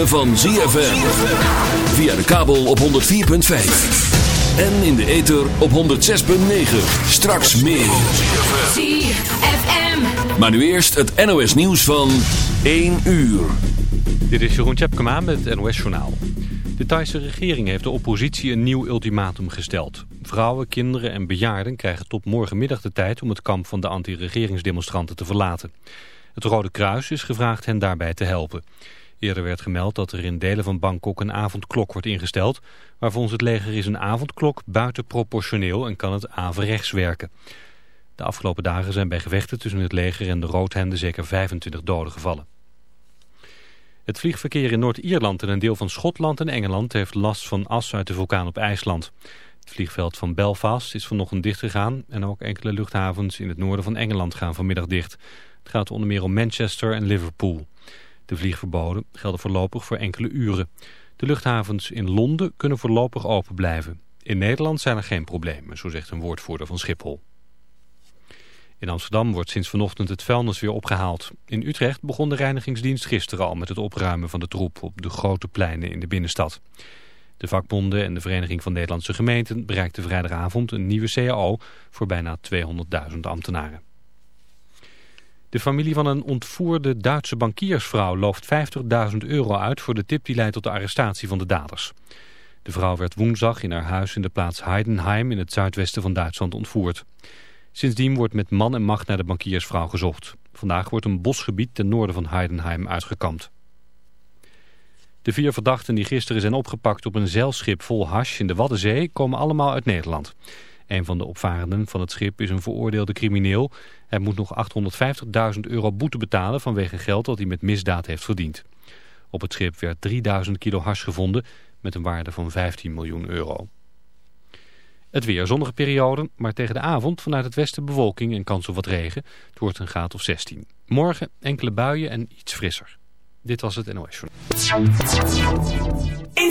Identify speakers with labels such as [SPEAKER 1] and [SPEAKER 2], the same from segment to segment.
[SPEAKER 1] ritme van ZFM. Via de kabel op 104.5. En in de ether op 106.9. Straks meer.
[SPEAKER 2] ZFM.
[SPEAKER 1] Maar nu eerst het NOS nieuws van 1 uur.
[SPEAKER 3] Dit is Jeroen Tjepkema met het NOS Journaal. De Thaise regering heeft de oppositie een nieuw ultimatum gesteld. Vrouwen, kinderen en bejaarden krijgen tot morgenmiddag de tijd... om het kamp van de anti-regeringsdemonstranten te verlaten. Het Rode Kruis is gevraagd hen daarbij te helpen. Eerder werd gemeld dat er in delen van Bangkok een avondklok wordt ingesteld... maar volgens het leger is een avondklok buitenproportioneel en kan het averechts werken. De afgelopen dagen zijn bij gevechten tussen het leger en de roodhemden zeker 25 doden gevallen. Het vliegverkeer in Noord-Ierland en een deel van Schotland en Engeland heeft last van as uit de vulkaan op IJsland. Het vliegveld van Belfast is vanochtend dichtgegaan en ook enkele luchthavens in het noorden van Engeland gaan vanmiddag dicht. Het gaat onder meer om Manchester en Liverpool. De vliegverboden gelden voorlopig voor enkele uren. De luchthavens in Londen kunnen voorlopig open blijven. In Nederland zijn er geen problemen, zo zegt een woordvoerder van Schiphol. In Amsterdam wordt sinds vanochtend het vuilnis weer opgehaald. In Utrecht begon de reinigingsdienst gisteren al met het opruimen van de troep op de grote pleinen in de binnenstad. De vakbonden en de Vereniging van Nederlandse Gemeenten bereikten vrijdagavond een nieuwe CAO voor bijna 200.000 ambtenaren. De familie van een ontvoerde Duitse bankiersvrouw looft 50.000 euro uit voor de tip die leidt tot de arrestatie van de daders. De vrouw werd woensdag in haar huis in de plaats Heidenheim in het zuidwesten van Duitsland ontvoerd. Sindsdien wordt met man en macht naar de bankiersvrouw gezocht. Vandaag wordt een bosgebied ten noorden van Heidenheim uitgekampt. De vier verdachten die gisteren zijn opgepakt op een zeilschip vol hash in de Waddenzee komen allemaal uit Nederland. Een van de opvarenden van het schip is een veroordeelde crimineel. Hij moet nog 850.000 euro boete betalen vanwege geld dat hij met misdaad heeft verdiend. Op het schip werd 3000 kilo hash gevonden met een waarde van 15 miljoen euro. Het weer zonnige periode, maar tegen de avond vanuit het westen bewolking en kans op wat regen. Het wordt een graad of 16. Morgen enkele buien en iets frisser. Dit was het NOS Journal.
[SPEAKER 2] In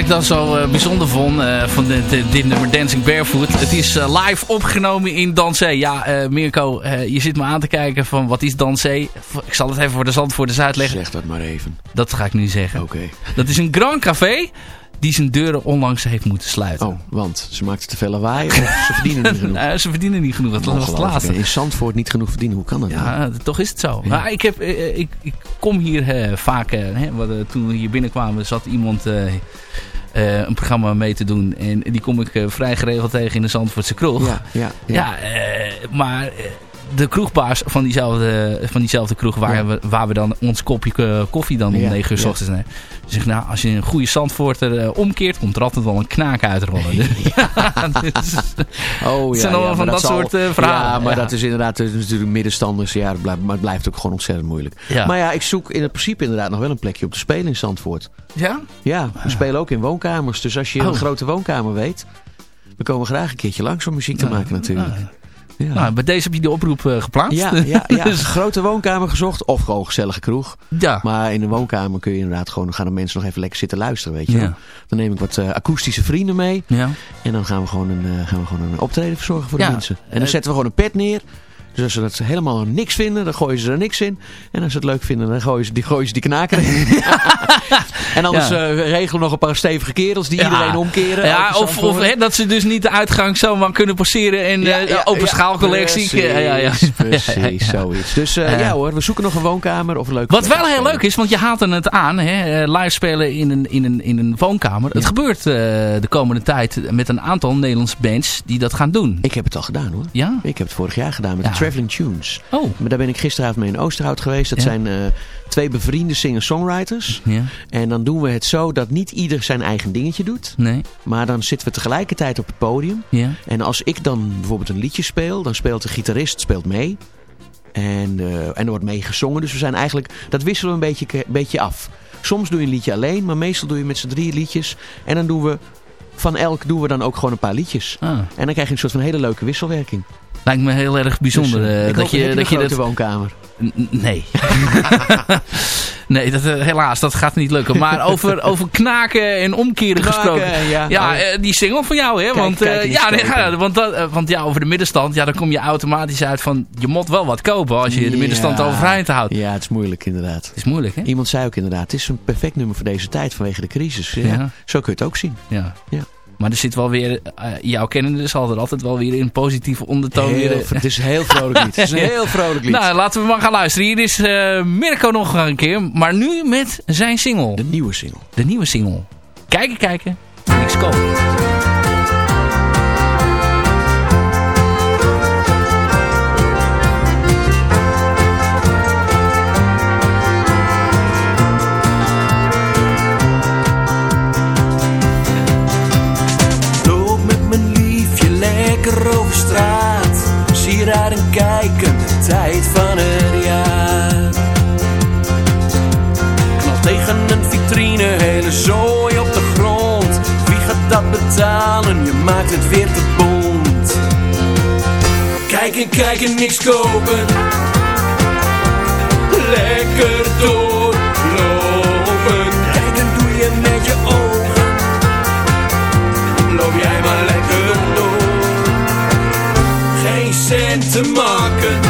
[SPEAKER 4] Ik dan zo eh, bijzonder vond uh, van dit, dit, nummer Dancing Barefoot. Het is uh, live opgenomen in Dansé. Ja, Mirko, je zit me aan te kijken van wat is Dansé? Ik zal het even voor de Zandvoorters uitleggen.
[SPEAKER 5] Zeg dat maar even.
[SPEAKER 4] Dat ga ik nu zeggen.
[SPEAKER 5] Oké.
[SPEAKER 4] Dat is een Grand Café die zijn deuren onlangs heeft moeten sluiten.
[SPEAKER 5] Oh, want ze maakten te veel lawaai of ze verdienen niet genoeg?
[SPEAKER 4] uh, ze verdienen niet genoeg, dat was het laatste.
[SPEAKER 5] In Zandvoort niet genoeg verdienen, hoe kan dat
[SPEAKER 4] Ja,
[SPEAKER 5] nou?
[SPEAKER 4] toch is het zo. Ja. Maar ik, heb, ik, ik kom hier uh, vaak, wat, toen we hier binnenkwamen zat iemand een programma mee te doen. En die kom ik vrij geregeld tegen in de Zandvoortse kroeg.
[SPEAKER 5] Ja, ja,
[SPEAKER 4] ja. ja maar de kroegbaas van diezelfde, van diezelfde kroeg waar, ja. we, waar we dan ons kopje koffie dan om ja, 9 uur s ochtends nemen. Die zegt, nou, als je een goede Zandvoorter uh, omkeert, komt er altijd wel een knaak uitrollen. dus,
[SPEAKER 5] oh ja,
[SPEAKER 4] zijn allemaal van dat, dat soort uh, verhalen.
[SPEAKER 5] Ja, maar dat is inderdaad dat is natuurlijk middenstanders. Ja, dat blijft, maar het blijft ook gewoon ontzettend moeilijk. Maar ja, ik zoek in het principe inderdaad nog wel een plekje op te spelen in Zandvoort.
[SPEAKER 4] Ja?
[SPEAKER 5] Ja, we spelen ook in woonkamers. Dus als je
[SPEAKER 4] oh.
[SPEAKER 5] een grote woonkamer weet, we komen graag een keertje langs om muziek te maken natuurlijk.
[SPEAKER 4] Ja. Nou, bij deze heb je de oproep uh, geplaatst.
[SPEAKER 5] Ja, ja, ja. dus... grote woonkamer gezocht of gewoon gezellige kroeg.
[SPEAKER 4] Ja.
[SPEAKER 5] Maar in de woonkamer kun je inderdaad gewoon, gaan de mensen nog even lekker zitten luisteren, weet je ja. Dan neem ik wat uh, akoestische vrienden mee.
[SPEAKER 4] Ja.
[SPEAKER 5] En dan gaan we gewoon een, uh, gaan we gewoon een optreden verzorgen voor de mensen. En dan zetten we gewoon een pet neer. Dus als ze dat helemaal niks vinden, dan gooien ze er niks in. En als ze het leuk vinden, dan gooien ze die, gooien ze die knaken en anders ja. uh, regelen nog een paar stevige kerels die ja. iedereen omkeren.
[SPEAKER 4] Ja, of, of hè, dat ze dus niet de uitgang zomaar kunnen passeren in ja, uh, open schaalcollectie.
[SPEAKER 5] Precies, ja, ja. precies zoiets. Dus uh, ja hoor, we zoeken nog een woonkamer of een leuke
[SPEAKER 4] Wat wel heel leuk is, want je haalt er het aan, hè, live spelen in een, in een, in een woonkamer. Het gebeurt de komende tijd met een aantal Nederlandse bands die dat gaan doen.
[SPEAKER 5] Ik heb het al gedaan hoor.
[SPEAKER 4] Ja?
[SPEAKER 5] Ik heb het vorig jaar gedaan met Traveling Tunes.
[SPEAKER 4] Oh.
[SPEAKER 5] Maar daar ben ik gisteravond mee in Oosterhout geweest. Dat ja. zijn uh, twee bevriende singer-songwriters.
[SPEAKER 4] Ja.
[SPEAKER 5] En dan doen we het zo dat niet ieder zijn eigen dingetje doet.
[SPEAKER 4] Nee.
[SPEAKER 5] Maar dan zitten we tegelijkertijd op het podium.
[SPEAKER 4] Ja.
[SPEAKER 5] En als ik dan bijvoorbeeld een liedje speel, dan speelt de gitarist speelt mee. En, uh, en er wordt meegezongen. Dus we zijn eigenlijk, dat wisselen we een beetje, een beetje af. Soms doe je een liedje alleen, maar meestal doe je met z'n drie liedjes. En dan doen we, van elk doen we dan ook gewoon een paar liedjes.
[SPEAKER 4] Ah.
[SPEAKER 5] En dan krijg je een soort van hele leuke wisselwerking.
[SPEAKER 4] Lijkt me heel erg bijzonder.
[SPEAKER 5] Dus, uh,
[SPEAKER 4] uh, dat je,
[SPEAKER 5] dat je
[SPEAKER 4] dat
[SPEAKER 5] de woonkamer.
[SPEAKER 4] N nee. nee, dat, uh, helaas, dat gaat niet lukken. Maar over, over knaken en omkeren
[SPEAKER 5] knaken,
[SPEAKER 4] gesproken.
[SPEAKER 5] Ja,
[SPEAKER 4] ja uh, die single van jou, hè?
[SPEAKER 5] Kijk,
[SPEAKER 4] want,
[SPEAKER 5] kijk
[SPEAKER 4] ja, nee, ja, want, dat, want ja, over de middenstand, ja, dan kom je automatisch uit van, je moet wel wat kopen als je de middenstand
[SPEAKER 5] ja.
[SPEAKER 4] overeind houdt.
[SPEAKER 5] Ja, het is moeilijk inderdaad.
[SPEAKER 4] Het is moeilijk, hè?
[SPEAKER 5] Iemand zei ook inderdaad, het is een perfect nummer voor deze tijd vanwege de crisis. Ja. Zo kun je het ook zien.
[SPEAKER 4] Ja.
[SPEAKER 5] ja.
[SPEAKER 4] Maar er zit wel weer, uh, jouw kennende zal er altijd wel weer een positieve ondertoon
[SPEAKER 5] heel,
[SPEAKER 4] weer...
[SPEAKER 5] Het is een heel vrolijk lied. Het is een heel vrolijk lied.
[SPEAKER 4] Nou, laten we maar gaan luisteren. Hier is uh, Mirko nog een keer, maar nu met zijn single.
[SPEAKER 5] De nieuwe single.
[SPEAKER 4] De nieuwe single. Kijken, kijken, niks kopen.
[SPEAKER 6] Kijken, de tijd van het jaar. Knal tegen een vitrine, hele zooi op de grond. Wie gaat dat betalen? Je maakt het weer te bont. Kijken, kijken, niks kopen. Lekker doorlopen. Kijken doe je met je te maken.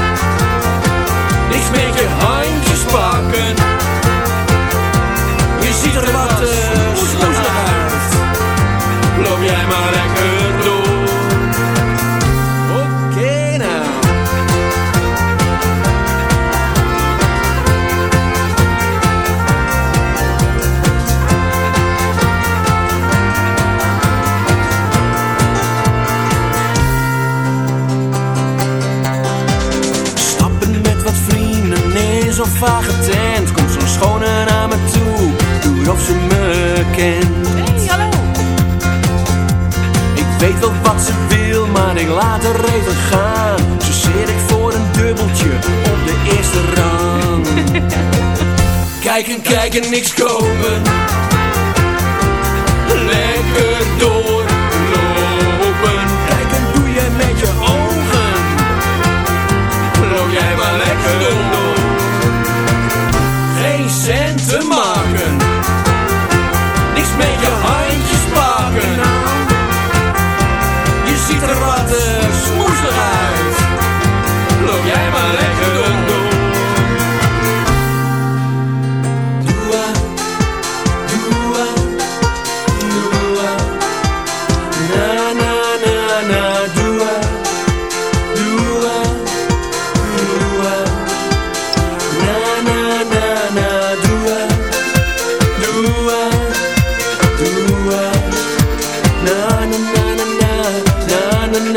[SPEAKER 6] Vage tent Komt zo'n schone naar me toe. Doe of ze me kent.
[SPEAKER 2] Hey, hallo.
[SPEAKER 6] Ik weet wel wat ze wil Maar ik laat er even gaan. Zo zit ik voor een dubbeltje Op de eerste rang. Kijken, kijken, niks kopen. Lekker doorlopen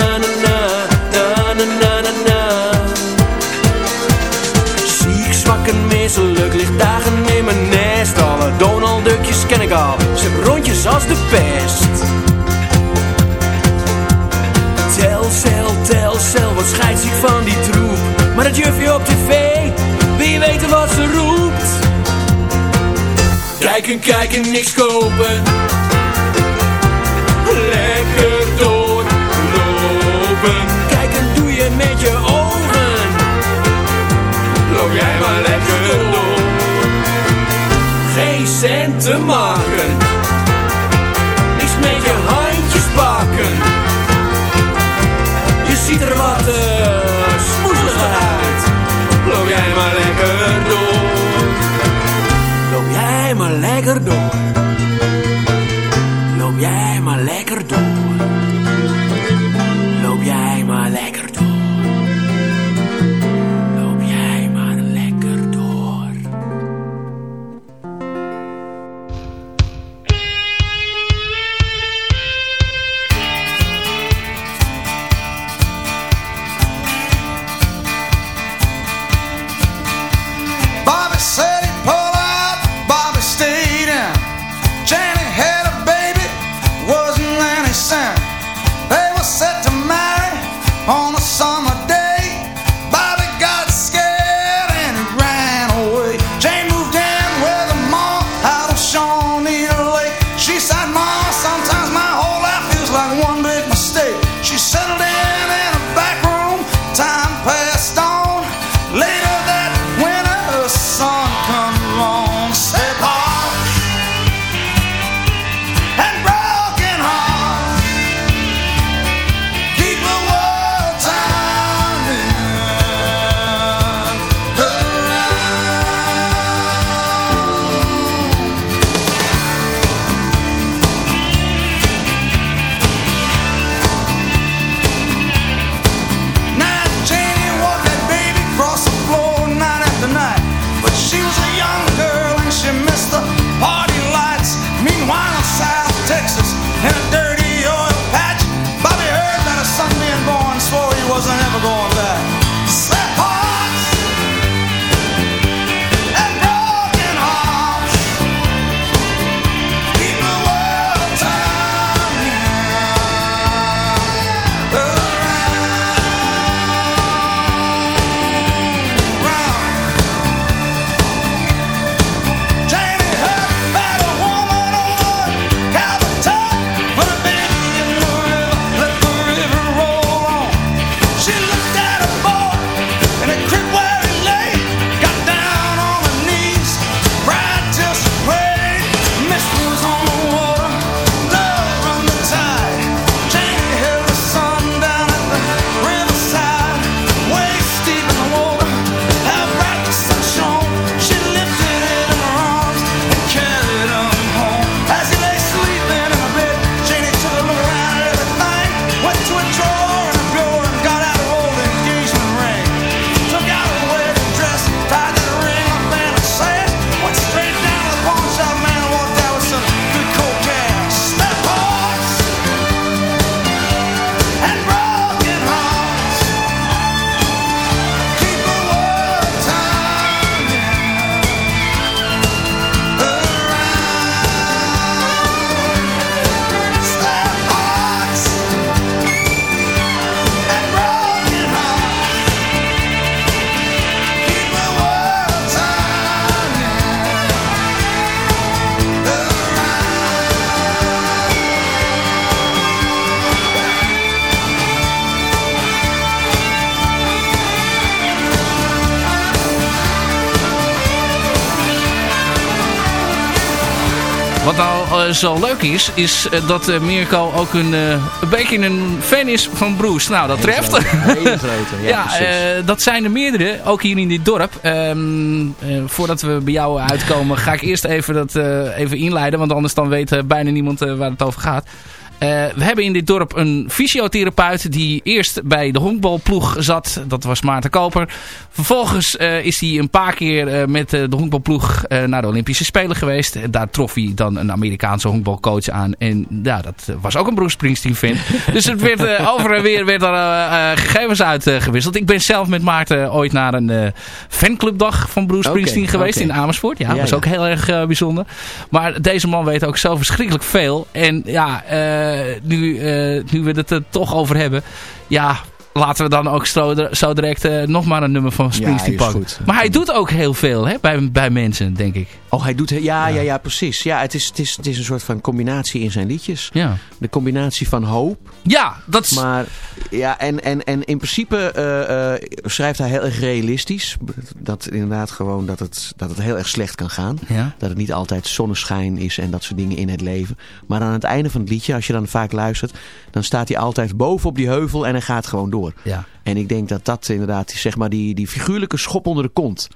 [SPEAKER 6] Na na, na, na, na, na. Ziek, zwak en mis, lukkelig dagen in mijn nest. Alle donaldukjes ken
[SPEAKER 7] ik al. ze rondjes als de pest. Tel, cel, tel, cel: wat scheids ik van die troep. Maar het jufje op tv, wie weet wat ze roept. Rijken, kijken, niks kopen.
[SPEAKER 4] zo leuk is, is eh, dat eh, Mirko ook eh, een, beetje een fan is van Bruce. Nou, dat treft.
[SPEAKER 5] Ja,
[SPEAKER 4] ja dat zijn er meerdere, ook hier in dit dorp. Ehm, voordat we bij jou uitkomen, ga ik eerst even dat even inleiden. Want anders dan weet bijna niemand waar het over gaat we hebben in dit dorp een fysiotherapeut die eerst bij de honkbalploeg zat. Dat was Maarten Koper. Vervolgens eh, is hij een paar keer eh, met eh, de honkbalploeg eh, naar de Olympische Spelen geweest. En daar trof hij dan een Amerikaanse honkbalcoach aan. En ja, dat was ook een Bruce Springsteen fan. dus het werd eh, over en weer werd er, eh, eh, gegevens uitgewisseld. Ik ben zelf met Maarten ooit naar een eh, fanclubdag van Bruce Springsteen geweest in Amersfoort. Ja, dat
[SPEAKER 5] Ja,
[SPEAKER 4] was
[SPEAKER 5] ja.
[SPEAKER 4] ook heel erg eh, bijzonder. Maar deze man weet ook zo verschrikkelijk veel. En ja, eh, nu, eh, nu we het er toch over hebben. Ja, laten we dan ook zo, zo direct eh, nog maar een nummer van Springsteen
[SPEAKER 5] is
[SPEAKER 4] pakken. Maar hij doet ook heel veel hè, bij, bij mensen, denk ik.
[SPEAKER 5] Oh, hij doet... Ja, ja, ja, precies. Ja, het is, het, is, het is een soort van combinatie in zijn liedjes.
[SPEAKER 4] Ja,
[SPEAKER 5] De combinatie van hoop.
[SPEAKER 4] ja dat is...
[SPEAKER 5] Maar ja, en, en, en in principe eh, eh, schrijft hij heel erg realistisch. Dat inderdaad gewoon dat het, dat het heel erg slecht kan gaan.
[SPEAKER 4] Ja,
[SPEAKER 5] Dat het niet altijd zonneschijn is en dat soort dingen in het leven. Maar aan het einde van het liedje, als je dan vaak luistert... dan staat hij altijd boven op die heuvel en hij gaat gewoon door.
[SPEAKER 4] Ja.
[SPEAKER 5] En ik denk dat dat inderdaad, zeg maar, die, die figuurlijke schop onder de kont.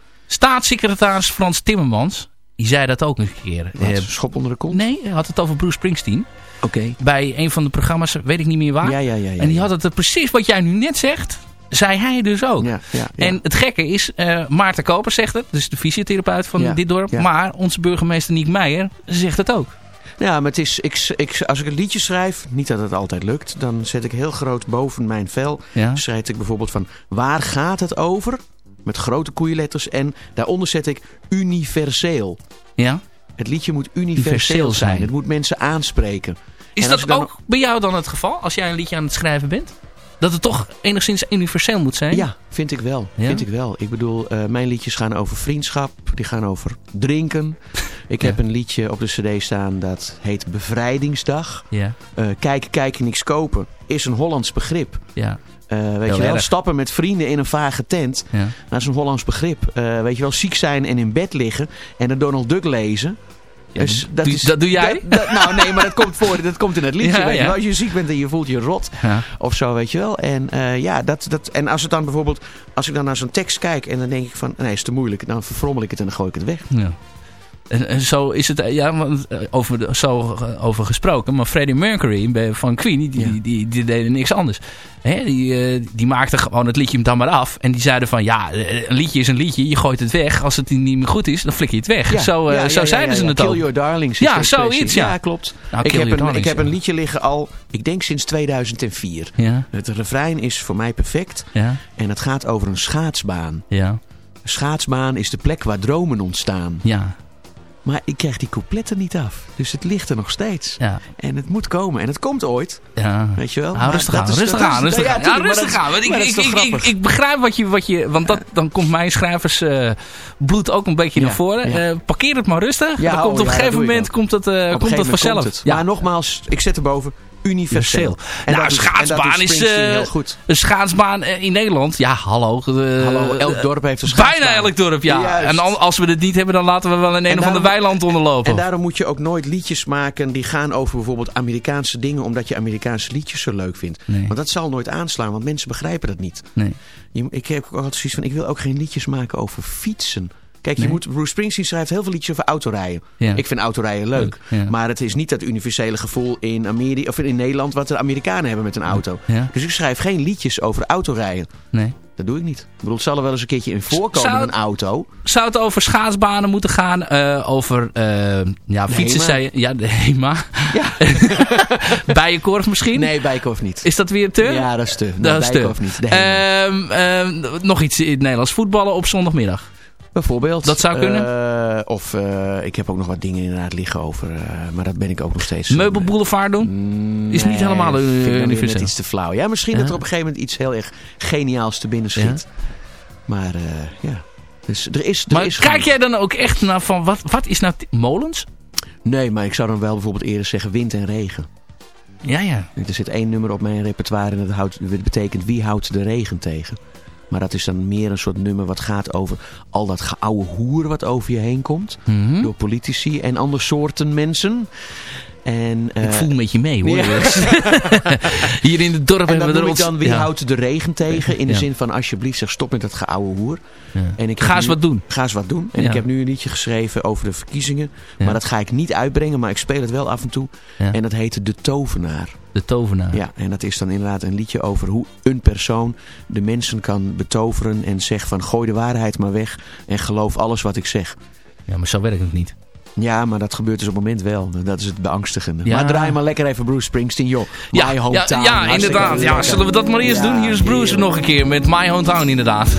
[SPEAKER 4] Staatssecretaris Frans Timmermans, die zei dat ook een keer.
[SPEAKER 5] Wat,
[SPEAKER 4] Eh,
[SPEAKER 5] schop onder de kont?
[SPEAKER 4] nee, hij had het over Bruce Springsteen.
[SPEAKER 5] Oké.
[SPEAKER 4] Bij een van de programma's, weet ik niet meer waar.
[SPEAKER 5] Ja, ja, ja, ja.
[SPEAKER 4] en die had het er precies wat jij nu net zegt, zei hij dus ook.
[SPEAKER 5] Ja, ja, ja.
[SPEAKER 4] En het gekke is, eh, Maarten Koper zegt het, dus de fysiotherapeut van dit dorp. Maar onze burgemeester Niek Meijer zegt het ook.
[SPEAKER 5] Ja, maar het is, ik, ik, als ik een liedje schrijf, niet dat het altijd lukt, dan zet ik heel groot boven mijn vel.
[SPEAKER 4] Ja.
[SPEAKER 5] Schrijf ik bijvoorbeeld van waar gaat het over? Met grote koeienletters. En daaronder zet ik universeel.
[SPEAKER 4] Ja?
[SPEAKER 5] Het liedje moet universeel
[SPEAKER 4] Universeel
[SPEAKER 5] zijn.
[SPEAKER 4] zijn.
[SPEAKER 5] Het moet mensen aanspreken.
[SPEAKER 4] Is dat ook bij jou dan het geval, als jij een liedje aan het schrijven bent? Dat het toch enigszins universeel moet zijn?
[SPEAKER 5] Ja, vind ik wel.
[SPEAKER 4] Ja?
[SPEAKER 5] Vind ik wel. Ik bedoel, eh, mijn liedjes gaan over vriendschap. Die gaan over drinken. Ik heb een liedje op de cd staan dat heet Bevrijdingsdag.
[SPEAKER 4] Ja,
[SPEAKER 5] Eh kijken, kijken, niks kopen is een Hollands begrip.
[SPEAKER 4] ja,
[SPEAKER 5] Eh, weet
[SPEAKER 4] Heel
[SPEAKER 5] je wel,
[SPEAKER 4] erg.
[SPEAKER 5] stappen met vrienden in een vage tent.
[SPEAKER 4] ja.
[SPEAKER 5] Dat is een Hollands begrip. Eh, weet je wel, ziek zijn en in bed liggen en de Donald Duck lezen.
[SPEAKER 4] Ja,
[SPEAKER 5] Dus
[SPEAKER 4] doe- dat doe jij?
[SPEAKER 5] dat- dat- nou nee, maar dat komt voor. Dat komt in het liedje.
[SPEAKER 4] Ja,
[SPEAKER 5] weet
[SPEAKER 4] ja.
[SPEAKER 5] Als je ziek bent en je voelt je rot of zo, weet je wel. En ja, dat, dat, en als het dan bijvoorbeeld, als ik dan naar zo'n tekst kijk en dan denk ik van, nee, is te moeilijk. Dan verfrommel ik het en dan gooi ik het weg.
[SPEAKER 4] En, zo is het, eh, ja, eh, over, zo eh, over gesproken. Maar Freddie Mercury van Queen, die, die,
[SPEAKER 5] Ja.
[SPEAKER 4] die, die deden niks anders. Hè, die, die maakten gewoon het liedje dan maar af. En die zeiden van, ja, een liedje is een liedje. Je gooit het weg. Als het niet meer goed is, dan flik je het weg. zo
[SPEAKER 5] ja,
[SPEAKER 4] zo zeiden ze het
[SPEAKER 5] Kill
[SPEAKER 4] ook.
[SPEAKER 5] Your Darlings.
[SPEAKER 4] Ja, zoiets, ja.
[SPEAKER 5] Ja, klopt.
[SPEAKER 4] Nou,
[SPEAKER 5] ik
[SPEAKER 4] Kill
[SPEAKER 5] heb, een, ik heb een liedje liggen al, ik denk sinds 2004.
[SPEAKER 4] Ja,
[SPEAKER 5] Het refrein is voor mij perfect.
[SPEAKER 4] ja,
[SPEAKER 5] En het gaat over een schaatsbaan.
[SPEAKER 4] ja,
[SPEAKER 5] Een schaatsbaan is de plek waar dromen ontstaan.
[SPEAKER 4] ja,
[SPEAKER 5] Maar ik krijg die coupletten niet af. Dus het ligt er nog steeds.
[SPEAKER 4] ja.
[SPEAKER 5] En het moet komen. En het komt ooit.
[SPEAKER 4] ja.
[SPEAKER 5] Weet je wel?
[SPEAKER 4] Nou, rustig
[SPEAKER 5] dat
[SPEAKER 4] aan, rustig
[SPEAKER 5] dat
[SPEAKER 4] aan, rustig aan. Ja, rustig
[SPEAKER 5] dat-
[SPEAKER 4] aan. Want ik,
[SPEAKER 5] dat
[SPEAKER 4] ik, ik, begrijp wat je, wat je want dat, dan komt mijn schrijversbloed bloed ook een beetje naar voren. Eh, parkeer het maar rustig. Dan
[SPEAKER 5] oh,
[SPEAKER 4] komt op
[SPEAKER 5] ja,
[SPEAKER 4] een
[SPEAKER 5] dat
[SPEAKER 4] gegeven
[SPEAKER 5] ik
[SPEAKER 4] moment komt het, eh,
[SPEAKER 5] Op een
[SPEAKER 4] komt het vanzelf. Ja.
[SPEAKER 5] Maar nogmaals, ik zet erboven universeel. En
[SPEAKER 4] Nou, schaatsbaan is, eh,
[SPEAKER 5] heel goed.
[SPEAKER 4] Een schaatsbaan eh, in Nederland. Ja, hallo. eh,
[SPEAKER 5] Hallo, elk dorp heeft een schaatsbaan.
[SPEAKER 4] Bijna elk dorp, ja. En al- als we het niet hebben, dan laten we wel in een
[SPEAKER 5] En
[SPEAKER 4] of ander
[SPEAKER 5] daarom-
[SPEAKER 4] weiland onderlopen.
[SPEAKER 5] En daarom moet je ook nooit liedjes maken die gaan over bijvoorbeeld Amerikaanse dingen, omdat je Amerikaanse liedjes zo leuk vindt. Want dat zal nooit aanslaan, want mensen begrijpen dat niet.
[SPEAKER 4] Nee.
[SPEAKER 5] Ik heb ook altijd zoiets van, ik wil ook geen liedjes maken over fietsen. Kijk,
[SPEAKER 4] Nee.
[SPEAKER 5] je moet, Bruce Springsteen schrijft heel veel liedjes over autorijden.
[SPEAKER 4] Ja.
[SPEAKER 5] Ik vind autorijden leuk.
[SPEAKER 4] Leuk, ja.
[SPEAKER 5] Maar het is niet dat universele gevoel in, Amerika, of in Nederland wat de Amerikanen hebben met een auto.
[SPEAKER 4] Ja.
[SPEAKER 5] Dus ik schrijf geen liedjes over autorijden.
[SPEAKER 4] Nee.
[SPEAKER 5] Dat doe ik niet. Ik bedoel, het zal er wel eens een keertje in voorkomen
[SPEAKER 4] Zou-
[SPEAKER 5] een auto.
[SPEAKER 4] Zou het over schaatsbanen moeten gaan? eh, over eh, ja, fietsen?
[SPEAKER 5] HEMA.
[SPEAKER 4] Zei je, ja, de HEMA.
[SPEAKER 5] Ja.
[SPEAKER 4] Bijenkorf misschien?
[SPEAKER 5] Nee, Bijkorf niet.
[SPEAKER 4] Is dat weer te?
[SPEAKER 5] Ja, dat is te.
[SPEAKER 4] dat is te.
[SPEAKER 5] Niet.
[SPEAKER 4] Ehm, ehm, nog iets in het Nederlands. Voetballen op zondagmiddag.
[SPEAKER 5] Bijvoorbeeld.
[SPEAKER 4] Dat zou kunnen?
[SPEAKER 5] Eh, of eh, ik heb ook nog wat dingen inderdaad liggen over. eh, maar dat ben ik ook nog steeds.
[SPEAKER 4] Meubelboulevard doen? Is niet helemaal, eh,
[SPEAKER 5] vind ik net iets te flauw. Ja, misschien dat er op een gegeven moment iets heel erg geniaals te binnen schiet. Maar ja. Dus er is, er
[SPEAKER 4] Maar
[SPEAKER 5] is
[SPEAKER 4] kijk
[SPEAKER 5] genoeg.
[SPEAKER 4] jij dan ook echt naar van wat, wat is nou molens?
[SPEAKER 5] Nee, maar ik zou dan wel bijvoorbeeld eerder zeggen wind en regen.
[SPEAKER 4] Ja, ja.
[SPEAKER 5] Er zit één nummer op mijn repertoire en dat, houdt, dat betekent wie houdt de regen tegen. Maar dat is dan meer een soort nummer wat gaat over al dat geouwe hoer wat over je heen komt.
[SPEAKER 4] Mhm.
[SPEAKER 5] Door politici en andere soorten mensen. En,
[SPEAKER 4] Ik
[SPEAKER 5] eh,
[SPEAKER 4] voel met je mee hoor.
[SPEAKER 5] Ja.
[SPEAKER 4] Hier in het dorp
[SPEAKER 5] en
[SPEAKER 4] hebben we er ons...
[SPEAKER 5] dan wie
[SPEAKER 4] ja.
[SPEAKER 5] houdt de regen tegen. In de
[SPEAKER 4] Ja.
[SPEAKER 5] zin van alsjeblieft zeg stop met dat geouwe hoer.
[SPEAKER 4] Ja.
[SPEAKER 5] En ik
[SPEAKER 4] Ga eens
[SPEAKER 5] nu-
[SPEAKER 4] wat doen.
[SPEAKER 5] Ga eens wat doen. En ik heb nu een liedje geschreven over de verkiezingen. Maar dat ga ik niet uitbrengen. Maar ik speel het wel af en toe. En dat heet De Tovenaar.
[SPEAKER 4] De tovenaar.
[SPEAKER 5] Ja, en dat is dan inderdaad een liedje over hoe een persoon de mensen kan betoveren. En zegt van gooi de waarheid maar weg. En geloof alles wat ik zeg.
[SPEAKER 4] Ja, maar zo werkt het niet.
[SPEAKER 5] Ja, maar dat gebeurt dus op het moment wel. Dat is het beangstigende.
[SPEAKER 4] Ja.
[SPEAKER 5] Maar draai maar lekker even Bruce Springsteen, joh.
[SPEAKER 4] Ja,
[SPEAKER 5] My
[SPEAKER 4] ja,
[SPEAKER 5] hometown.
[SPEAKER 4] ja,
[SPEAKER 5] Hartstikke
[SPEAKER 4] inderdaad. Ja, zullen we dat maar eerst
[SPEAKER 5] Ja,
[SPEAKER 4] doen? Hier is Bruce nog een keer met My Hometown inderdaad.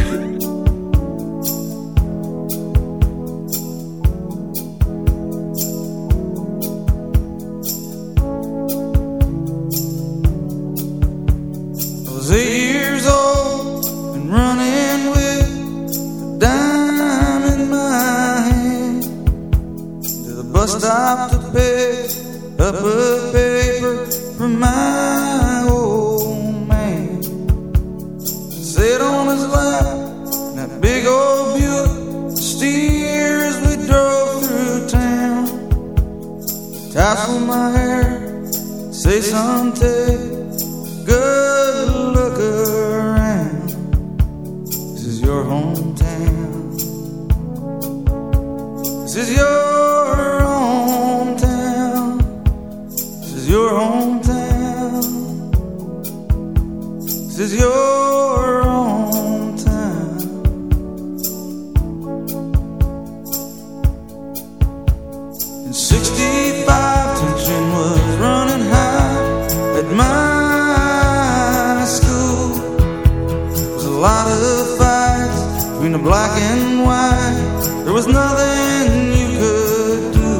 [SPEAKER 7] Lot of fights between the black and white. There was nothing you could do.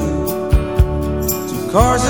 [SPEAKER 7] Two cars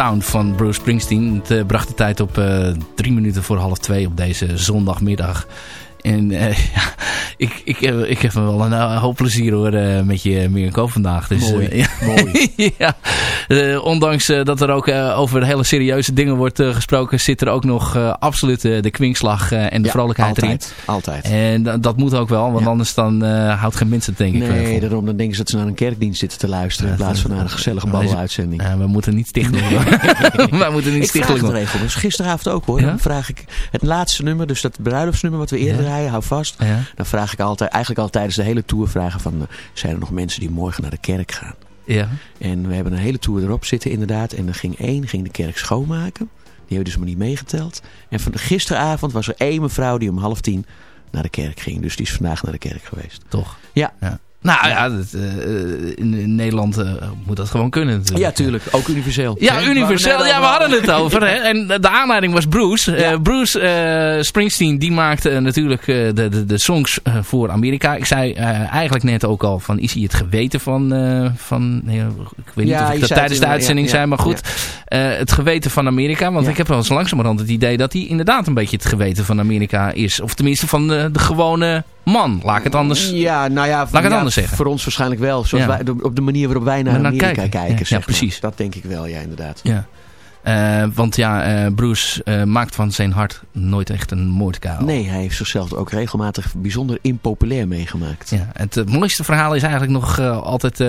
[SPEAKER 4] Van Bruce Springsteen. Het eh, bracht de tijd op eh, drie minuten voor half twee op deze zondagmiddag. En eh, ja, ik, ik, heb, ik heb wel een hoop plezier hoor met je Mirko vandaag. Dus,
[SPEAKER 5] Mooi,
[SPEAKER 4] ja.
[SPEAKER 5] mooi.
[SPEAKER 4] ja. Eh, ondanks eh, dat er ook eh, over hele serieuze dingen wordt gesproken, zit er ook nog absoluut de kwinkslag en de
[SPEAKER 5] Ja,
[SPEAKER 4] vrolijkheid erin.
[SPEAKER 5] altijd, altijd.
[SPEAKER 4] En da- dat moet ook wel, want
[SPEAKER 5] Ja.
[SPEAKER 4] anders dan houdt geen mensen het denk ik.
[SPEAKER 5] Nee, daarom dan denken ze dat ze naar een kerkdienst zitten te luisteren in plaats van naar een gezellige.
[SPEAKER 4] Ja, we moeten niet stichtelijk worden. we moeten niet stichtelijk
[SPEAKER 5] regel. Dus gisteravond ook hoor. Dan vraag ik het laatste nummer, dus dat bruiloftsnummer wat we eerder draaien, hou vast. Dan vraag ik altijd, eigenlijk al tijdens de hele tour vragen van, zijn er nog mensen die morgen naar de kerk gaan?
[SPEAKER 4] Ja.
[SPEAKER 5] En we hebben een hele tour erop zitten inderdaad. En er ging één ging de kerk schoonmaken. Die hebben we dus maar niet meegeteld. En van gisteravond was er één mevrouw die om half tien naar de kerk ging. Dus die is vandaag naar de kerk geweest.
[SPEAKER 4] Toch?
[SPEAKER 5] Ja.
[SPEAKER 4] Nou ja, dat, eh, in, in Nederland eh, moet dat gewoon kunnen natuurlijk.
[SPEAKER 5] Ja, tuurlijk. Ook universeel.
[SPEAKER 4] Ja, universeel. Ja, we hadden het over. Hè? En de aanleiding was Bruce.
[SPEAKER 5] Ja.
[SPEAKER 4] Eh, Bruce eh, Springsteen, die maakte eh, natuurlijk eh, de, de, de songs eh, voor Amerika. Ik zei eh, eigenlijk net ook al van, is hij het geweten van... eh, van nee, ik weet niet
[SPEAKER 5] Ja,
[SPEAKER 4] of ik dat tijdens de uitzending zei, maar goed. eh, het geweten van Amerika. Want ik heb wel eens langzamerhand het idee dat hij inderdaad een beetje het geweten van Amerika is. Of tenminste van de, de gewone man. Laat ik het anders...
[SPEAKER 5] Ja, nou ja,
[SPEAKER 4] ik het
[SPEAKER 5] ja,
[SPEAKER 4] zeggen.
[SPEAKER 5] Voor ons waarschijnlijk wel. Zoals
[SPEAKER 4] Ja.
[SPEAKER 5] wij, op de manier waarop wij
[SPEAKER 4] naar
[SPEAKER 5] Amerika
[SPEAKER 4] kijken.
[SPEAKER 5] kijken.
[SPEAKER 4] Ja,
[SPEAKER 5] zeg
[SPEAKER 4] ja,
[SPEAKER 5] maar.
[SPEAKER 4] precies.
[SPEAKER 5] Dat denk ik wel, ja, inderdaad.
[SPEAKER 4] Ja. Eh, want ja, eh, Bruce eh, maakt van zijn hart nooit echt een moordkuil.
[SPEAKER 5] Nee, hij heeft zichzelf ook regelmatig bijzonder impopulair meegemaakt.
[SPEAKER 4] Ja, het eh, mooiste verhaal is eigenlijk nog altijd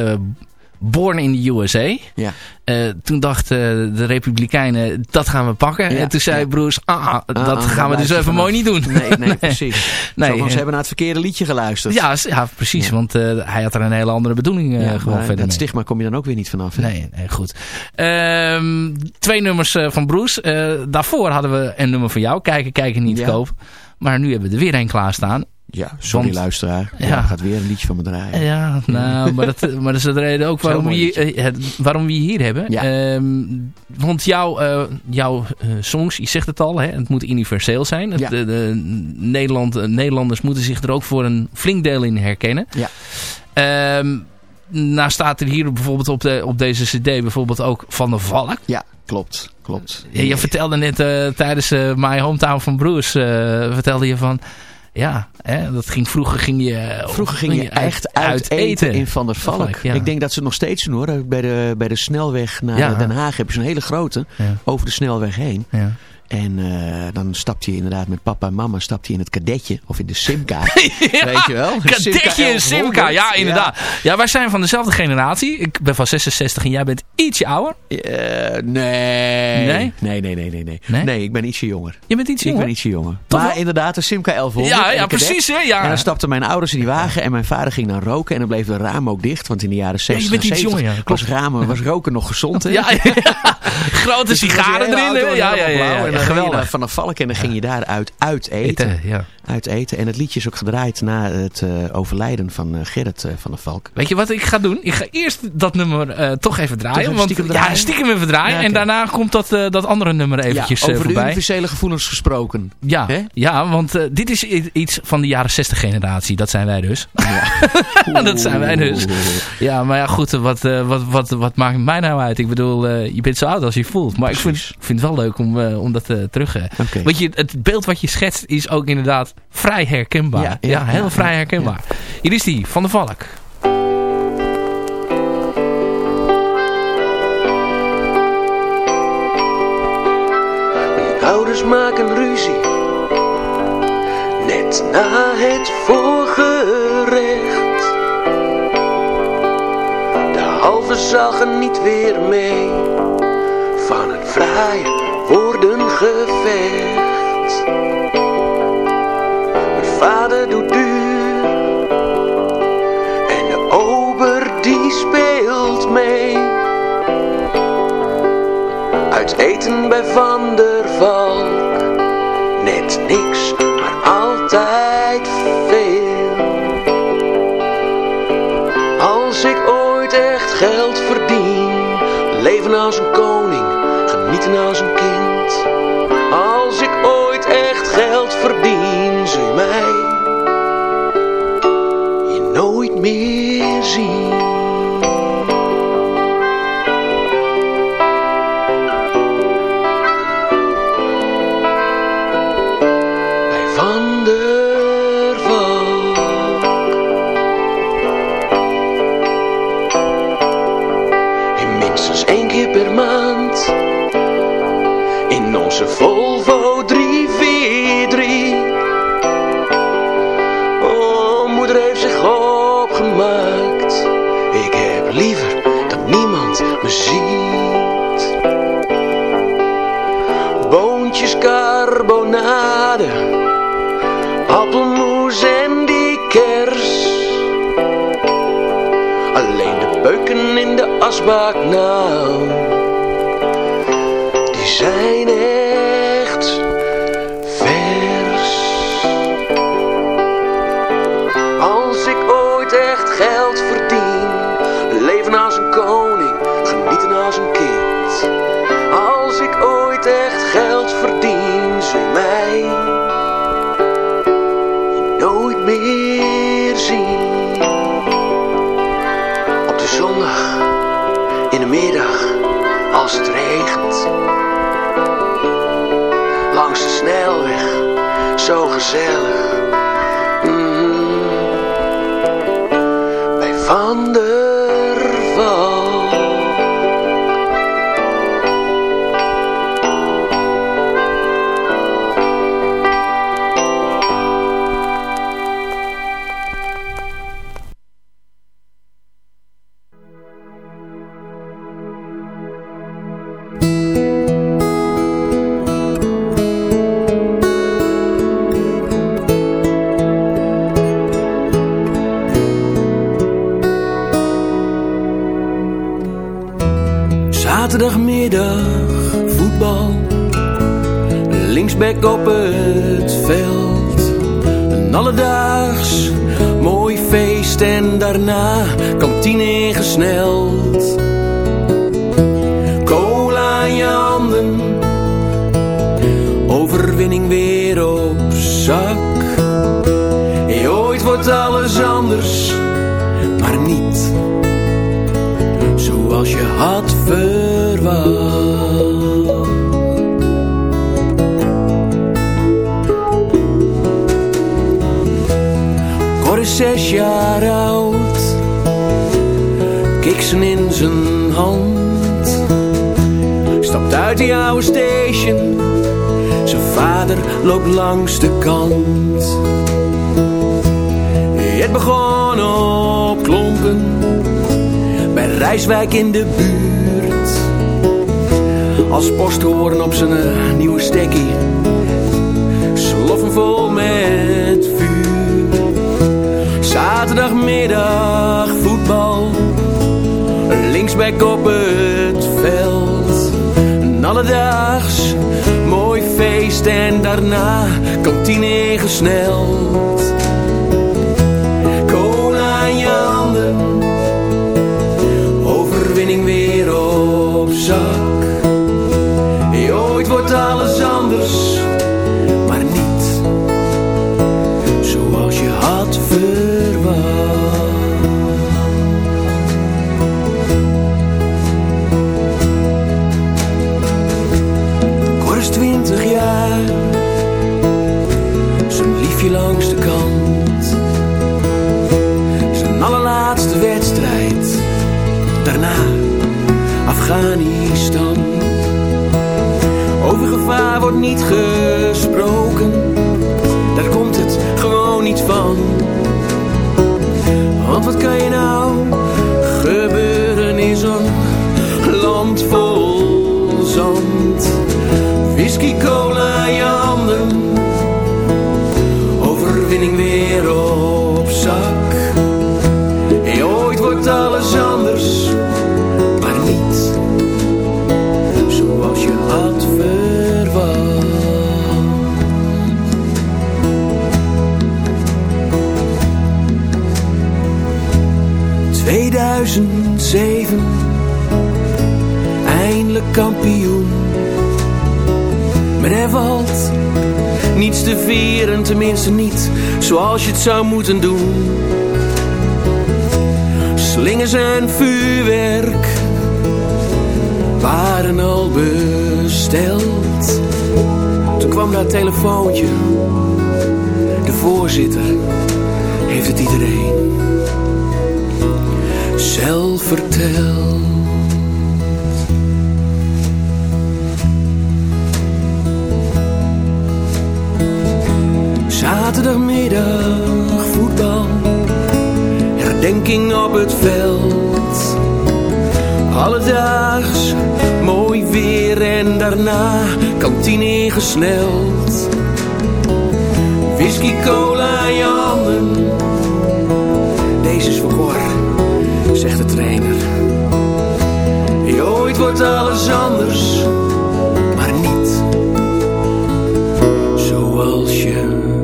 [SPEAKER 4] Born in the USA.
[SPEAKER 5] Ja.
[SPEAKER 4] Eh, toen dachten de Republikeinen, dat gaan we pakken.
[SPEAKER 5] Ja,
[SPEAKER 4] en toen zei
[SPEAKER 5] ja.
[SPEAKER 4] Bruce, ah, dat
[SPEAKER 5] ah,
[SPEAKER 4] gaan we dus even
[SPEAKER 5] vanaf.
[SPEAKER 4] mooi niet doen.
[SPEAKER 5] Nee, nee, precies.
[SPEAKER 4] Nee,
[SPEAKER 5] ze hebben naar het verkeerde liedje geluisterd.
[SPEAKER 4] Ja, ja, precies.
[SPEAKER 5] Ja.
[SPEAKER 4] Want eh, hij had er een hele andere bedoeling
[SPEAKER 5] Ja,
[SPEAKER 4] gewoon verder
[SPEAKER 5] dat
[SPEAKER 4] mee.
[SPEAKER 5] stigma kom je dan ook weer niet vanaf. hè?
[SPEAKER 4] Nee, nee, goed. Ehm, twee nummers van Bruce. Daarvoor hadden we een nummer van jou. Kijken, kijken, niet kopen. Maar nu hebben we er weer een klaarstaan.
[SPEAKER 5] Ja, sorry
[SPEAKER 4] Want-
[SPEAKER 5] luisteraar. Ja.
[SPEAKER 4] Ja.
[SPEAKER 5] gaat weer een liedje van me draaien.
[SPEAKER 4] Ja, nou, maar, dat, maar dat is de reden ook waarom we, hier, eh, waarom we je hier hebben.
[SPEAKER 5] Ja.
[SPEAKER 4] Ehm, want jouw, eh, jouw eh, songs, je zegt het al, hè, het moet universeel zijn. Het,
[SPEAKER 5] Ja.
[SPEAKER 4] de, de Nederland, Nederlanders moeten zich er ook voor een flink deel in herkennen.
[SPEAKER 5] Ja.
[SPEAKER 4] Ehm, nou staat er hier bijvoorbeeld op, de, op deze cd bijvoorbeeld ook Van der Valk.
[SPEAKER 5] Ja, klopt. klopt.
[SPEAKER 4] Ja, je vertelde net tijdens eh My Hometown van Bruce, eh, vertelde je van... Ja, hè, dat ging, vroeger ging je...
[SPEAKER 5] Vroeger ging je echt uit, eten in Van der Valk.
[SPEAKER 4] Valk, ja.
[SPEAKER 5] Ik denk dat ze het nog steeds doen hoor. Bij de, bij de snelweg naar
[SPEAKER 4] Ja.
[SPEAKER 5] Den Haag heb je zo'n hele grote. Over de snelweg heen.
[SPEAKER 4] Ja.
[SPEAKER 5] En eh, dan stapt je inderdaad met papa en mama stapt je in het kadetje. Of in de Simca. Weet je wel?
[SPEAKER 4] Kadetje en
[SPEAKER 5] 1100.
[SPEAKER 4] Simca, ja inderdaad. Ja. wij zijn van dezelfde generatie. Ik ben van 66 en jij bent ietsje ouder.
[SPEAKER 5] Eh, nee.
[SPEAKER 4] Nee?
[SPEAKER 5] Nee, nee, nee, nee, nee.
[SPEAKER 4] Nee?
[SPEAKER 5] Nee, ik ben ietsje jonger.
[SPEAKER 4] Je bent iets
[SPEAKER 5] Ik
[SPEAKER 4] jonger.
[SPEAKER 5] ben ietsje jonger.
[SPEAKER 4] Toch
[SPEAKER 5] maar
[SPEAKER 4] wel?
[SPEAKER 5] inderdaad, de Simca 1100.
[SPEAKER 4] Ja, ja precies hè. Ja.
[SPEAKER 5] En dan stapten mijn ouders in die wagen en mijn vader ging dan roken. En dan bleef de raam ook dicht. Want in de jaren 60
[SPEAKER 4] bent
[SPEAKER 5] en
[SPEAKER 4] iets
[SPEAKER 5] 70
[SPEAKER 4] jonger, ja,
[SPEAKER 5] was, ramen, was roken nog gezond. Hè?
[SPEAKER 4] ja, ja. Grote
[SPEAKER 5] Dus
[SPEAKER 4] sigaren erin. Ja, ja, ja, ja, geweldig.
[SPEAKER 5] Van de Valk en dan ging je daaruit uit eten.
[SPEAKER 4] Eten, ja.
[SPEAKER 5] Uit eten. En het liedje is ook gedraaid na het eh, overlijden van eh, Gerrit eh, van der Valk.
[SPEAKER 4] Weet je wat ik ga doen? Ik ga eerst dat nummer toch even draaien.
[SPEAKER 5] even
[SPEAKER 4] want,
[SPEAKER 5] stiekem
[SPEAKER 4] Ja, stiekem even draaien.
[SPEAKER 5] Ja,
[SPEAKER 4] En daarna komt dat, dat andere nummer eventjes
[SPEAKER 5] ja, over de universele gevoelens gesproken.
[SPEAKER 4] Ja, ja, want dit is iets van de jaren 60 generatie. Dat zijn wij dus. dat zijn wij dus. Ja, maar ja, goed, wat, wat, wat, wat maakt mij nou uit? Ik bedoel, je bent zo oud als je voelt. Maar ik vind, vind het wel leuk om, om dat terug... eh.
[SPEAKER 5] Oké.
[SPEAKER 4] Want je, het beeld wat je schetst is ook inderdaad vrij herkenbaar. Ja,
[SPEAKER 5] Ja, ja,
[SPEAKER 4] heel
[SPEAKER 5] ja,
[SPEAKER 4] vrij
[SPEAKER 5] ja,
[SPEAKER 4] herkenbaar. Hier is die, Van der Valk.
[SPEAKER 6] Mijn ouders maken ruzie. Net na het voorgerecht. De halve zagen niet weer mee. Van het vrije woordengevecht. Mijn vader doet duur. En de ober die speelt mee. Uit eten bij Van der Valk. Net niks, maar altijd veel. Als ik ooit echt geld verdien, leven als een koning, genieten als geld verdien, je mij. Je nooit meer die oude station. Zijn vader loopt langs de kant. Het begon op klompen, bij Rijswijk in de buurt. Als posthoorn op zijn eh, nieuwe stekkie, sloffen vol met vuur. Zaterdagmiddag voetbal, linksbij koppen alledaags. Mooi feest en daarna kantine gesneld. kon aan je handen, overwinning weer op zak. Alledaags, mooi weer en daarna kantine ingesneld. Whisky, cola handen, deze is voor Cor, zegt de trainer. Ooit wordt alles anders, maar niet zoals je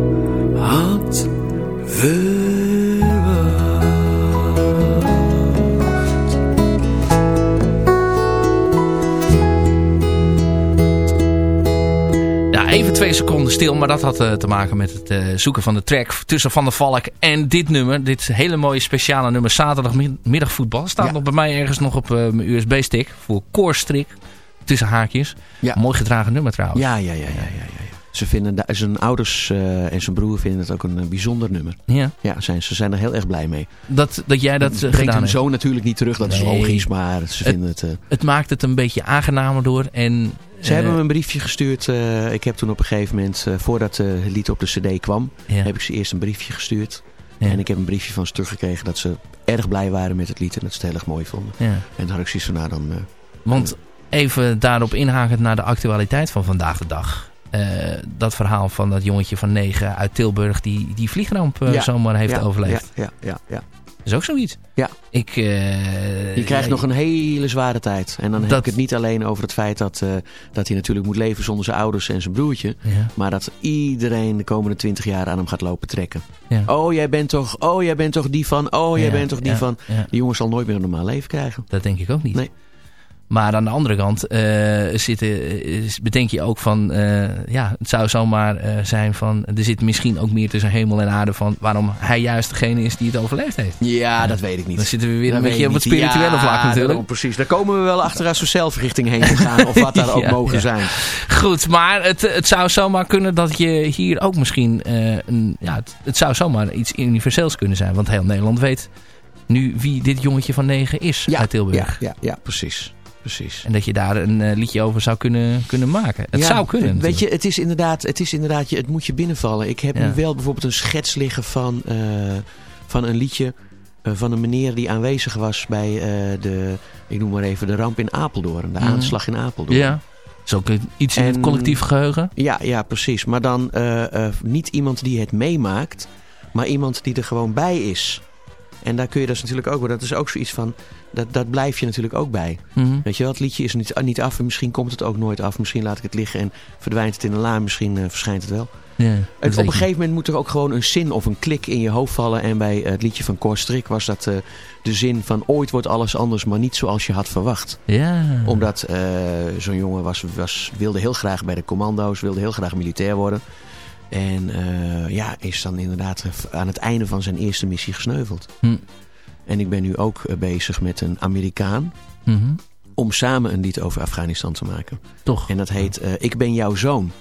[SPEAKER 4] twee seconden stil, maar dat had eh, te maken met het eh, zoeken van de track tussen Van der Valk en dit nummer. Dit hele mooie speciale nummer zaterdagmiddagvoetbal. Staat
[SPEAKER 5] Ja.
[SPEAKER 4] nog bij mij ergens nog op eh, mijn USB-stick voor koorstrik tussen haakjes.
[SPEAKER 5] Ja.
[SPEAKER 4] Mooi gedragen nummer trouwens.
[SPEAKER 5] Ja, ja, ja, ja, ja, ja. Ze vinden, zijn ouders en zijn broer vinden het ook een bijzonder nummer.
[SPEAKER 4] Ja,
[SPEAKER 5] Ja, zijn, ze zijn er heel erg blij mee.
[SPEAKER 4] dat, dat jij dat
[SPEAKER 5] brengt
[SPEAKER 4] gedaan hebt.
[SPEAKER 5] zoon natuurlijk niet terug, dat is logisch, maar ze vinden het... eh,
[SPEAKER 4] Het maakt het een beetje aangenamer door. En,
[SPEAKER 5] Ze
[SPEAKER 4] eh,
[SPEAKER 5] hebben me een briefje gestuurd. eh, ik heb toen op een gegeven moment, eh, voordat eh, het lied op de cd kwam, heb ik ze eerst een briefje gestuurd.
[SPEAKER 4] ja,
[SPEAKER 5] En ik heb een briefje van ze teruggekregen dat ze erg blij waren met het lied en dat ze het heel erg mooi vonden.
[SPEAKER 4] ja.
[SPEAKER 5] En dan had ik zoiets van, nou dan... eh,
[SPEAKER 4] Want even daarop inhakend naar de actualiteit van vandaag de dag. Eh, dat verhaal van dat jongetje van negen uit Tilburg die die vliegramp eh,
[SPEAKER 5] Ja,
[SPEAKER 4] zomaar heeft overleefd.
[SPEAKER 5] Ja, ja, ja,
[SPEAKER 4] is ook zoiets.
[SPEAKER 5] Ja.
[SPEAKER 4] Ik, eh,
[SPEAKER 5] Je krijgt
[SPEAKER 4] ja,
[SPEAKER 5] nog een hele zware tijd. En dan heb ik het niet alleen over het feit dat, eh, dat hij natuurlijk moet leven zonder zijn ouders en zijn broertje.
[SPEAKER 4] Ja,
[SPEAKER 5] Maar dat iedereen de komende twintig jaar aan hem gaat lopen trekken.
[SPEAKER 4] ja.
[SPEAKER 5] Oh, jij bent toch, oh, jij bent toch die van, oh, jij bent toch die van. Die jongen zal nooit meer een normaal leven krijgen.
[SPEAKER 4] Dat denk ik ook niet.
[SPEAKER 5] Nee.
[SPEAKER 4] Maar aan de andere kant eh, zitten, is- bedenk je ook van... eh, ja, het zou zomaar eh, zijn van... Er zit misschien ook meer tussen hemel en aarde van... waarom hij juist degene is die het overleefd heeft.
[SPEAKER 5] Ja, dat weet ik niet.
[SPEAKER 4] Dan zitten we weer
[SPEAKER 5] Dat
[SPEAKER 4] een beetje op het spirituele
[SPEAKER 5] Ja,
[SPEAKER 4] vlak natuurlijk.
[SPEAKER 5] daarom, precies. Daar komen we wel achter als we zelf richting heen gaan. Of wat daar ook
[SPEAKER 4] Ja,
[SPEAKER 5] mogen
[SPEAKER 4] ja.
[SPEAKER 5] zijn.
[SPEAKER 4] Goed, maar het, het zou zomaar kunnen dat je hier ook misschien... een, ja, het, het zou zomaar iets universeels kunnen zijn. Want heel Nederland weet nu wie dit jongetje van negen is
[SPEAKER 5] Ja,
[SPEAKER 4] uit Tilburg.
[SPEAKER 5] Ja, ja, ja, precies. Precies.
[SPEAKER 4] En dat je daar een eh, liedje over zou kunnen, kunnen maken. Het
[SPEAKER 5] Ja,
[SPEAKER 4] zou kunnen
[SPEAKER 5] Weet
[SPEAKER 4] natuurlijk.
[SPEAKER 5] je, het is inderdaad, het, is inderdaad je, het moet je binnenvallen. Ik heb
[SPEAKER 4] Ja.
[SPEAKER 5] nu wel bijvoorbeeld een schets liggen van, eh, van een liedje eh, van een meneer die aanwezig was bij de, ik noem maar even, de ramp in Apeldoorn. De
[SPEAKER 4] Mhm.
[SPEAKER 5] aanslag in Apeldoorn.
[SPEAKER 4] Ja. Is ook iets in het collectief geheugen.
[SPEAKER 5] Ja, ja, precies. Maar dan niet iemand die het meemaakt, maar iemand die er gewoon bij is. En daar kun je dus natuurlijk ook, dat is ook zoiets van, dat, dat blijf je natuurlijk ook bij.
[SPEAKER 4] Mhm.
[SPEAKER 5] Weet je wel, het liedje is niet, niet af en misschien komt het ook nooit af. Misschien laat ik het liggen en verdwijnt het in de la, misschien eh, verschijnt het wel.
[SPEAKER 4] Ja,
[SPEAKER 5] Het,
[SPEAKER 4] dat
[SPEAKER 5] op een gegeven moment moet er ook gewoon een zin of een klik in je hoofd vallen. En bij eh, het liedje van Cor Strik was dat eh, de zin van ooit wordt alles anders, maar niet zoals je had verwacht.
[SPEAKER 4] Ja.
[SPEAKER 5] Omdat zo'n jongen was, was, wilde heel graag bij de commando's, wilde heel graag militair worden. En eh, ja, is dan inderdaad aan het einde van zijn eerste missie gesneuveld.
[SPEAKER 4] Hm.
[SPEAKER 5] En ik ben nu ook eh, bezig met een Amerikaan
[SPEAKER 4] Mhm.
[SPEAKER 5] om samen een lied over Afghanistan te maken.
[SPEAKER 4] Toch.
[SPEAKER 5] En dat heet eh, Ik ben jouw zoon.